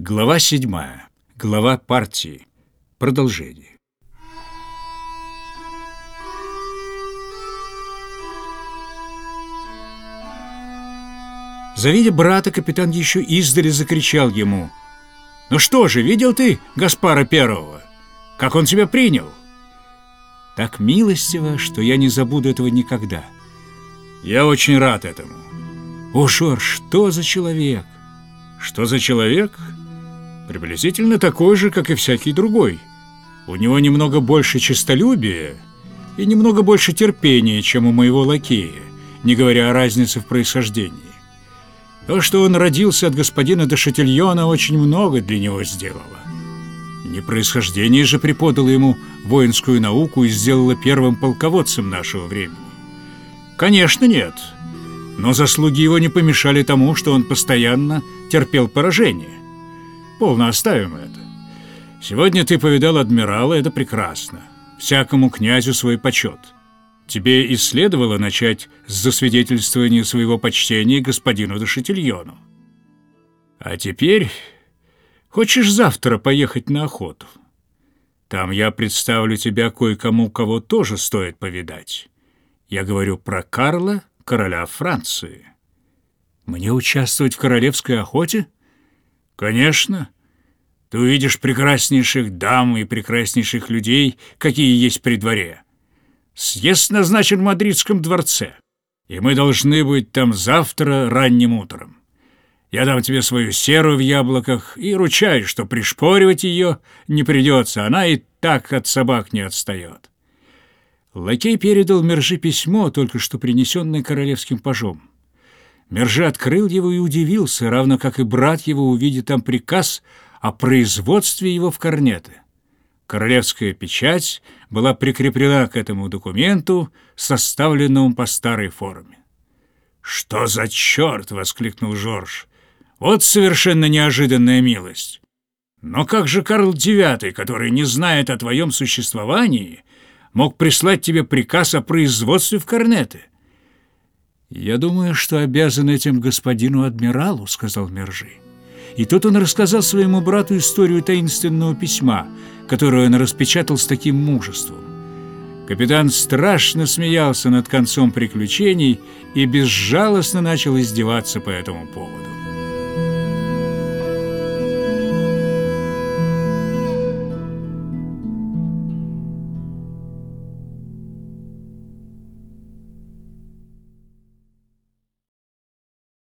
Глава 7. Глава партии. Продолжение. Завидя брата, капитан еще издали закричал ему. «Ну что же, видел ты Гаспара Первого? Как он тебя принял?» Так милостиво, что я не забуду этого никогда. Я очень рад этому. О, Жор, что за человек? Что за человек? Приблизительно такой же, как и всякий другой. У него немного больше честолюбия и немного больше терпения, чем у моего лакея, не говоря о разнице в происхождении. То, что он родился от господина де очень много для него сделало. Не происхождение же преподало ему воинскую науку и сделало первым полководцем нашего времени. Конечно, нет. Но заслуги его не помешали тому, что он постоянно терпел поражение. Полно оставим это. Сегодня ты повидал адмирала, это прекрасно. Всякому князю свой почет. Тебе и следовало начать с засвидетельствования своего почтения господину Дошетильону. А теперь хочешь завтра поехать на охоту? Там я представлю тебя кое-кому, кого тоже стоит повидать. Я говорю про Карла, короля Франции. Мне участвовать в королевской охоте? Конечно. Ты увидишь прекраснейших дам и прекраснейших людей, какие есть при дворе. Съезд назначен в Мадридском дворце, и мы должны быть там завтра ранним утром. Я дам тебе свою серу в яблоках и ручаюсь, что пришпоривать ее не придется, она и так от собак не отстает. Лакей передал Мержи письмо, только что принесенное королевским пажом. Мержи открыл его и удивился, равно как и брат его, увидя там приказ о производстве его в корнеты. Королевская печать была прикреплена к этому документу, составленному по старой форме. «Что за черт!» — воскликнул Жорж. «Вот совершенно неожиданная милость! Но как же Карл IX, который не знает о твоем существовании, мог прислать тебе приказ о производстве в корнеты?» «Я думаю, что обязан этим господину адмиралу», — сказал Мержи. И тут он рассказал своему брату историю таинственного письма, которое он распечатал с таким мужеством. Капитан страшно смеялся над концом приключений и безжалостно начал издеваться по этому поводу.